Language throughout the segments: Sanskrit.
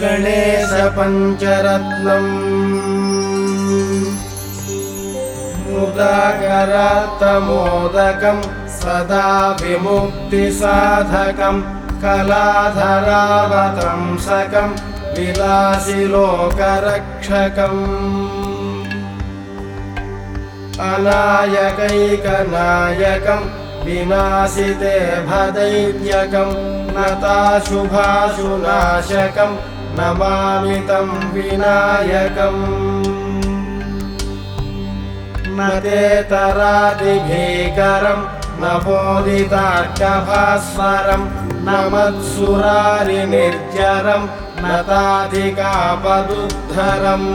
गणेशपञ्चरत्नम्। मुदाकरात्तमोदकम् सदा विमुक्तिसाधकम् कलाधरावतंसकम् विलासिलोकरक्षकम्। अनायकैकनायकम् विनाशिते भदैत्यकम् नताशुभाशुनाशकम् नमामितम् विनायकम्। न तेतरादिभीकरम् न बोधितार्कभास्वरम् न मत्सुरारिनिर्जरम् न ताधिकापदुद्धरम्।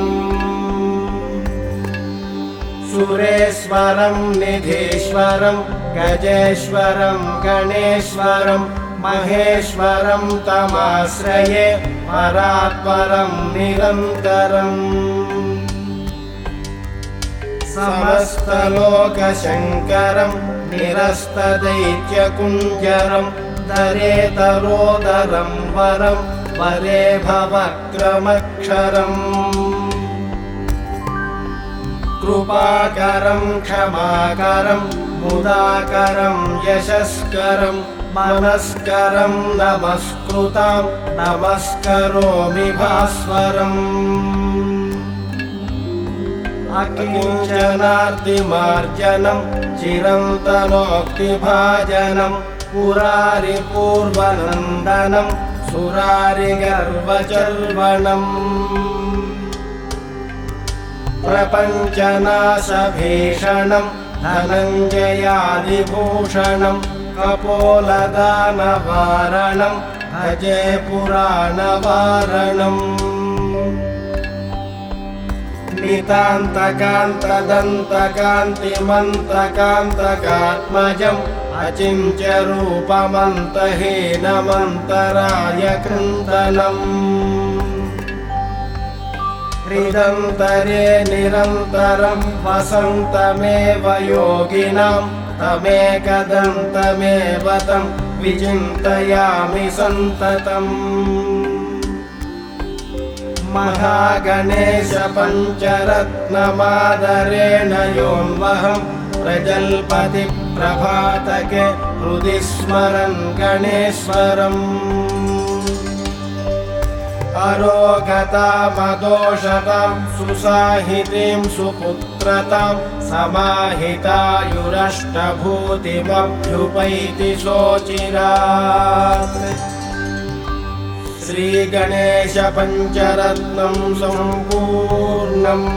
सुरेश्वरम् निधीश्वरम् गजेश्वरम् गणेश्वरम् महेश्वरम् तमाश्रये परात्परम् निरन्तरम् समस्तलोकशङ्करम् निरस्तदैत्यकुञ्जरम् दरेतरोदरम् वरम् वरे भवक्रमक्षरम्। कृपाकरम् क्षमाकरम् मुदाकरम् यशस्करम् नमस्कृताम् नमस्करोमि भास्वरम्। अकिञ्चनार्तिमार्जनम् चिरन्तनोक्तिभाजनम् पुरारिपूर्वनन्दनम् सुरारिगर्वचर्वणम्। प्रपञ्चनाशभीषणम् धनञ्जयादिभूषणम् कपोलदानवारणम् भजे पुराणवारणम्। नितान्तकान्तदन्तकान्तिमन्तकान्तकात्मजम् अचिन्त्यरूपमन्तहीनमन्तराय कृन्दनम् हृदन्तरे निरन्तरम् वसन्तमेव योगिनाम् तमेकदन्तमेव तम् विचिन्तयामि सन्ततम्। महागणेशपञ्चरत्नमादरेण योन्वहम् प्रजल्पति प्रभातके हृदि स्मरन् गणेश्वरम् अरोगतामदोषताम् सुसाहितीम् सुपुत्रताम् समाहितायुरष्टभूतिमभ्युपैति शोचिरात् श्रीगणेशपञ्चरत्नम् सम्पूर्णम्